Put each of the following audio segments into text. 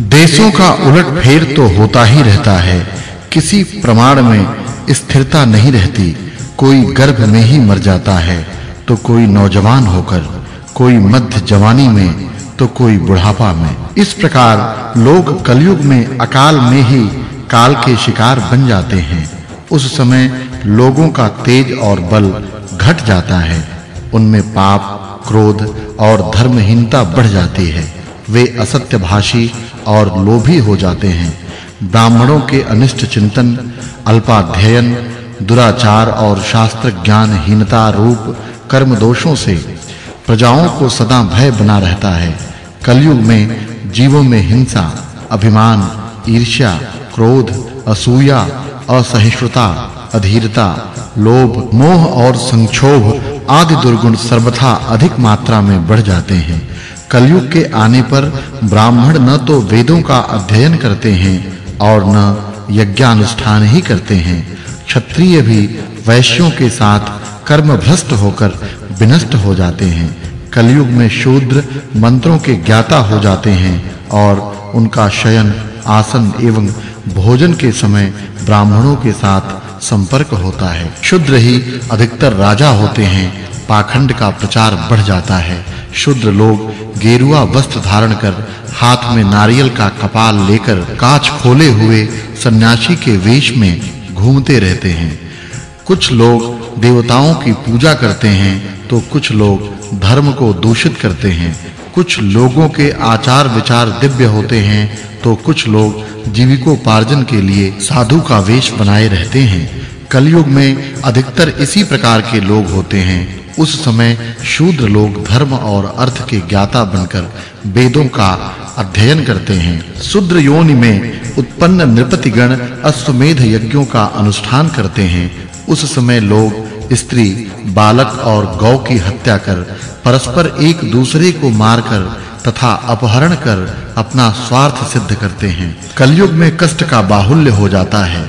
देशों का उलट फेर तो होता ही रहता है। किसी प्रमाण में स्थिरता नहीं रहती। कोई गर्भ में ही मर जाता है तो कोई नौजवान होकर, कोई मध्य जवानी में तो कोई बुढ़ापा में। इस प्रकार लोग कलयुग में, अकाल में ही काल के शिकार बन जाते हैं। उस समय लोगों का तेज और बल घट जाता है। उनमें पाप, क्रोध और धर्महीनता बढ़ जाती है। वे असत्य भाषी और लोभी हो जाते हैं। ब्राह्मणों के अनिष्ट चिंतन, अल्पाध्ययन, दुराचार और शास्त्र ज्ञानहीनता रूप कर्म दोषों से प्रजाओं को सदा भय बना रहता है। कलयुग में, जीवों में हिंसा, अभिमान, ईर्ष्या, क्रोध, असूया, असहिष्णुता, अधीरता, लोभ, मोह और संक्षोभ आदि दुर्गुण सर्वथा अधिक मात्रा में बढ़ जाते हैं। कलयुग के आने पर ब्राह्मण न तो वेदों का अध्ययन करते हैं और न यज्ञानुष्ठान ही करते हैं। क्षत्रिय भी वैश्यों के साथ कर्म भ्रष्ट होकर विनष्ट हो जाते हैं। कलयुग में शूद्र मंत्रों के ज्ञाता हो जाते हैं और उनका शयन, आसन एवं भोजन के समय ब्राह्मणों के साथ संपर्क होता है। शूद्र ही अधिकतर राजा होते हैं पाखंड का प्रचार बढ़ जाता है। शूद्र लोग गेरुआ वस्त्र धारण कर हाथ में नारियल का कपाल लेकर कांच खोले हुए सन्यासी के वेश में घूमते रहते हैं। कुछ लोग देवताओं की पूजा करते हैं तो कुछ लोग धर्म को दूषित करते हैं। कुछ लोगों के आचार विचार दिव्य होते हैं तो कुछ लोग जीविकोपार्जन के लिए साधु का वेश बनाए रहते हैं। कलयुग में अधिकतर इसी प्रकार के लोग होते हैं। उस समय शूद्र लोग धर्म और अर्थ के ज्ञाता बनकर वेदों का अध्ययन करते हैं। शूद्र योनि में उत्पन्न नृपतिगण अश्वमेध यज्ञों का अनुष्ठान करते हैं। उस समय लोग स्त्री, बालक और गौ की हत्या कर परस्पर एक दूसरे को मारकर तथा अपहरण कर अपना स्वार्थ सिद्ध करते हैं। कलयुग में कष्ट का बाहुल्य हो जाता है।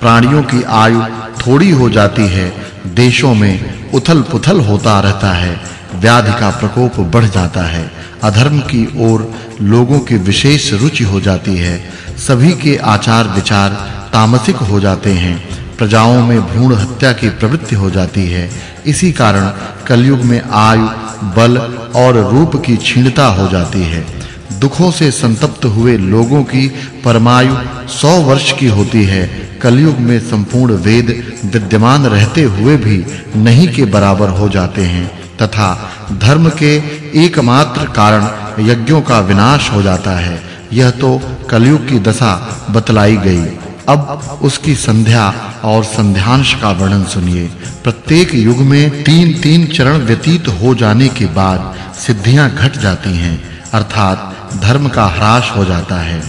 प्राणियों की आयु थोड़ी हो जाती है। देशों में उथल-पुथल होता रहता है, व्याधि का प्रकोप बढ़ जाता है, अधर्म की ओर लोगों की विशेष रुचि हो जाती है, सभी के आचार विचार तामसिक हो जाते हैं, प्रजाओं में भ्रूण हत्या की प्रवृत्ति हो जाती है, इसी कारण कलयुग में आयु, बल और रूप की क्षीणता हो जाती है। दुखों से संतप्त हुए लोगों की परमायु 100 वर्ष की होती है। कलयुग में संपूर्ण वेद विद्यमान रहते हुए भी नहीं के बराबर हो जाते हैं, तथा धर्म के एकमात्र कारण यज्ञों का विनाश हो जाता है। यह तो कलयुग की दशा बतलाई गई। अब उसकी संध्या और संध्यांश का वर्णन सुनिए। प्रत्येक युग में तीन-तीन चरण व्यतीत हो जाने के बाद सिद्धियाँ घट जाती हैं, अर्थात धर्म का ह्रास हो जाता है।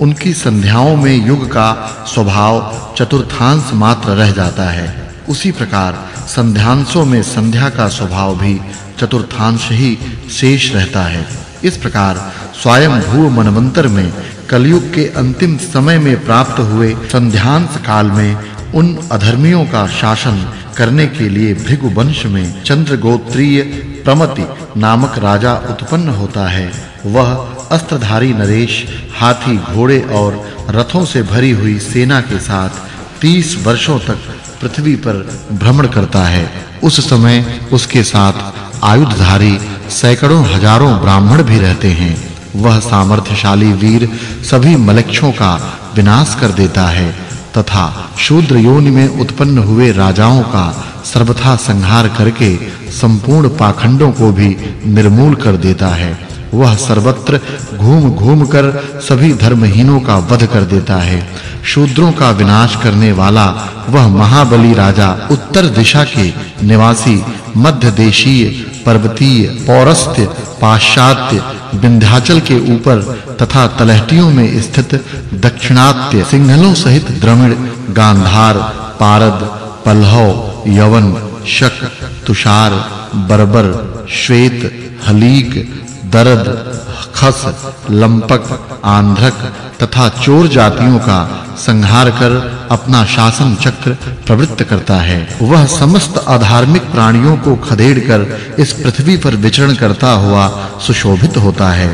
उनकी संध्याओं में युग का स्वभाव चतुर्थांश मात्र रह जाता है। उसी प्रकार संध्यांशों में संध्या का स्वभाव भी चतुर्थांश ही शेष रहता है। इस प्रकार स्वयं भू मनवंतर में कलयुग के अंतिम समय में प्राप्त हुए संध्यांश काल में उन अधर्मियों का शासन करने के लिए भृगु वंश में चंद्रगोत्रीय प्रमति नामक राजा उत्पन्न होता है। वह अस्त्रधारी नरेश, हाथी, घोड़े और रथों से भरी हुई सेना के साथ 30 वर्षों तक पृथ्वी पर भ्रमण करता है। उस समय उसके साथ आयुधधारी सैकड़ों हज़ारों ब्राह्मण भी रहते हैं। वह सामर्थ्यशाली वीर सभी मलक्षों का विनाश कर देता है तथा शूद्र योनि में उत्पन्न हुए राजाओं का सर्वथा संहार करके संपूर्ण पाखंडों को भी निर्मूल कर देता है। वह सर्वत्र घूम-घूम कर सभी धर्महीनों का वध कर देता है। शूद्रों का विनाश करने वाला वह महाबली राजा उत्तर दिशा के निवासी, मध्य देशीय, पर्वतीय पौरस्त्य पाश्चात्य, विंध्याचल के ऊपर तथा तलहटियों में स्थित दक्षिणात्य सिंहलों सहित द्रविड़, गांधार, पारद, पल्लव, यवन, शक, तुषार, बर्बर, श्वेत, हलीक दरद, खस, लंपक, आंध्रक तथा चोर जातियों का संहार कर अपना शासन चक्र प्रवृत्त करता है। वह समस्त अधार्मिक प्राणियों को खदेड़कर इस पृथ्वी पर विचरण करता हुआ सुशोभित होता है।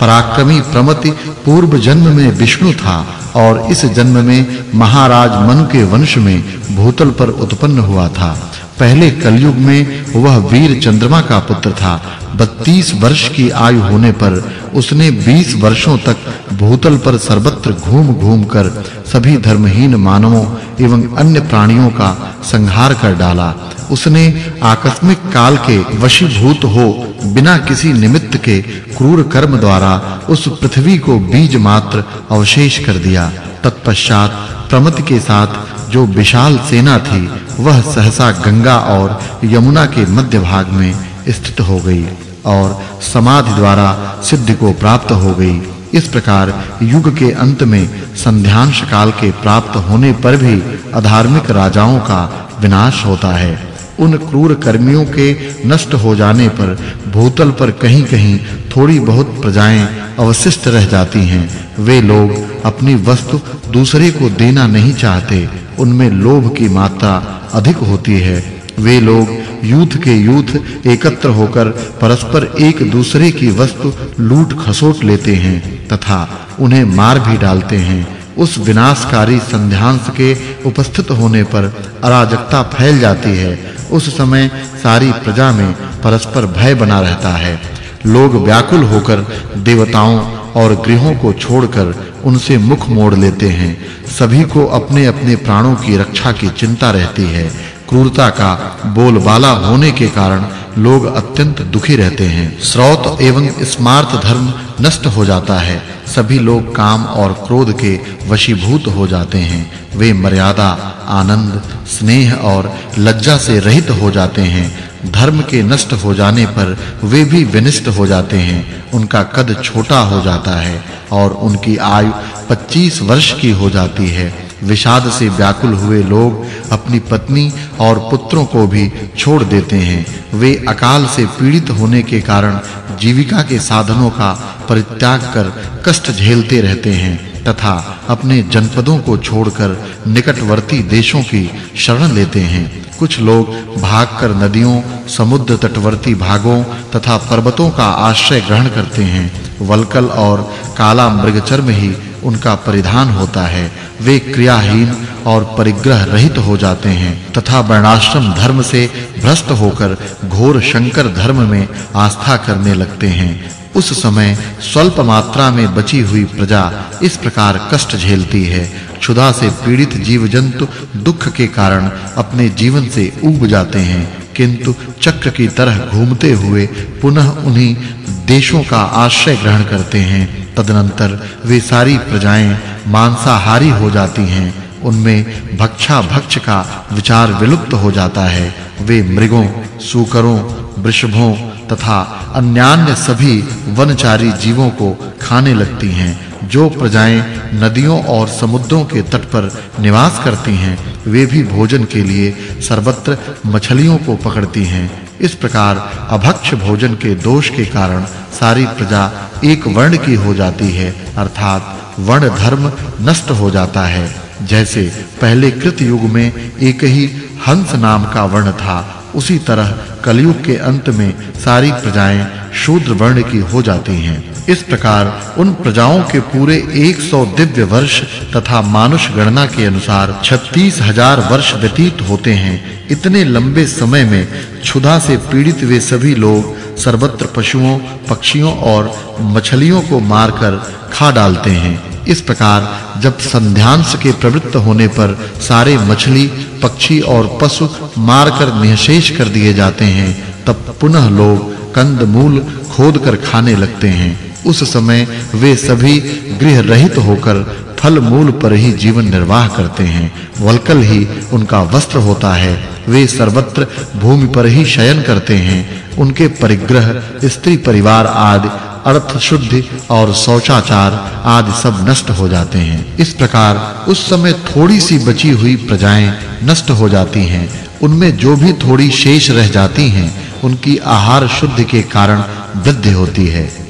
पराक्रमी प्रमति पूर्व जन्म में विष्णु था और इस जन्म में महाराज मनु के वंश में भूतल पर उत्पन्न हुआ था। पहले कलयुग में वह वीर चंद्रमा का पुत्र था। 32 वर्ष की आयु होने पर उसने 20 वर्षों तक भूतल पर सर्वत्र घूम-घूम कर सभी धर्महीन मानवों एवं अन्य प्राणियों का संहार कर डाला। उसने आकस्मिक काल के वशीभूत हो बिना किसी निमित्त के क्रूर कर्म द्वारा उस पृथ्वी को बीज मात्र अवशेष कर दिया। तत्पश्चात प्रमति के साथ जो विशाल सेना थी, वह सहसा गंगा और यमुना के मध्य भाग में स्थित हो गई और समाधि द्वारा सिद्धि को प्राप्त हो गई। इस प्रकार युग के अंत में संध्यांश काल के प्राप्त होने पर भी अधार्मिक राजाओं का विनाश होता है। उन क्रूर कर्मियों के नष्ट हो जाने पर भूतल पर कहीं-कहीं थोड़ी बहुत प्रजाएँ अवशिष्ट रह जाती हैं। वे लोग अपनी वस्तु दूसरे को देना नहीं चाहते उनमें लोभ की मात्रा अधिक होती है। वे लोग यूथ के यूथ एकत्र होकर परस्पर एक दूसरे की वस्तु लूट खसोट लेते हैं तथा उन्हें मार भी डालते हैं। उस विनाशकारी संध्यांश के उपस्थित होने पर अराजकता फैल जाती है। उस समय सारी प्रजा में परस्पर भय बना रहता है। लोग व्याकुल होकर देवताओं और गृहों को छोड़कर उनसे मुख मोड़ लेते हैं। सभी को अपने-अपने प्राणों की रक्षा की चिंता रहती है। क्रूरता का बोलबाला होने के कारण लोग अत्यंत दुखी रहते हैं। श्रौत एवं स्मार्त धर्म नष्ट हो जाता है। सभी लोग काम और क्रोध के वशीभूत हो जाते हैं। वे मर्यादा, आनंद, स्नेह और लज्जा से रहित हो जाते हैं। धर्म के नष्ट हो जाने पर वे भी विनिष्ट हो जाते हैं। उनका कद छोटा हो जाता है और उनकी आयु 25 वर्ष की हो जाती है। विषाद से व्याकुल हुए लोग अपनी पत्नी और पुत्रों को भी छोड़ देते हैं। वे अकाल से पीड़ित होने के कारण जीविका के साधनों का परित्याग कर कष्ट झेलते रहते हैं। तथा अपने जनपदों को छोड़कर निकटवर्ती देशों की शरण लेते हैं। कुछ लोग भागकर नदियों, समुद्र तटवर्ती भागों तथा पर्वतों का आश्रय ग्रहण करते हैं। वलकल और काला मृगचर्म ही उनका परिधान होता है। वे क्रियाहीन और परिग्रह रहित हो जाते हैं तथा वर्णाश्रम धर्म से भ्रष्ट होकर घोर शंकर धर्म में आस्था करने लगते हैं। उस समय स्वल्प मात्रा में बची हुई प्रजा इस प्रकार कष्ट झेलती है। क्षुधा से पीड़ित जीव जंतु दुख के कारण अपने जीवन से ऊब जाते हैं, किंतु चक्र की तरह घूमते हुए पुनः उन्हीं देशों का आश्रय ग्रहण करते हैं। तदनंतर वे सारी प्रजाएँ मांसाहारी हो जाती हैं। उनमें भक्षा भक्ष का विचार विलुप्त हो जाता है। वे मृगों, सूकरों, वृषभों तथा अन्यान्य सभी वनचारी जीवों को खाने लगती हैं, जो प्रजाएँ नदियों और समुद्रों के तट पर निवास करती हैं, वे भी भोजन के लिए सर्वत्र मछलियों को पकड़ती हैं। इस प्रकार अभक्ष भोजन के दोष के कारण सारी प्रजा एक वर्ण की हो जाती है, अर्थात वर्ण धर्म नष्ट हो जाता है। जैसे पहले कृत युग में एक ही हंस नाम का वर्ण था, उसी तरह कलयुग के अंत में सारी प्रजाएँ शूद्र वर्ण की हो जाती हैं। इस प्रकार उन प्रजाओं के पूरे 100 दिव्य वर्ष तथा मानुष गणना के अनुसार 36000 वर्ष व्यतीत होते हैं। इतने लंबे समय में क्षुधा से पीड़ित वे सभी लोग सर्वत्र पशुओं, पक्षियों और मछलियों को मारकर खा डालते हैं। इस प्रकार जब संध्यांश के प्रवृत्त होने पर सारे मछली, पक्षी और पशु मारकर निःशेष कर दिए जाते हैं, तब पुनः लोग कंद मूल खोदकर खाने लगते हैं। उस समय वे सभी गृह रहित होकर फल मूल पर ही जीवन निर्वाह करते हैं। वलकल ही उनका वस्त्र होता है। वे सर्वत्र भूमि पर ही शयन करते हैं। उनके परिग्रह, स्त्री परिवार आदि अर्थ शुद्धि और शौचाचार आदि सब नष्ट हो जाते हैं। इस प्रकार उस समय थोड़ी सी बची हुई प्रजाएँ नष्ट हो जाती हैं। उनमें जो भी थोड़ी शेष रह जाती हैं, उनकी आहार शुद्धि के कारण वृद्धि होती है।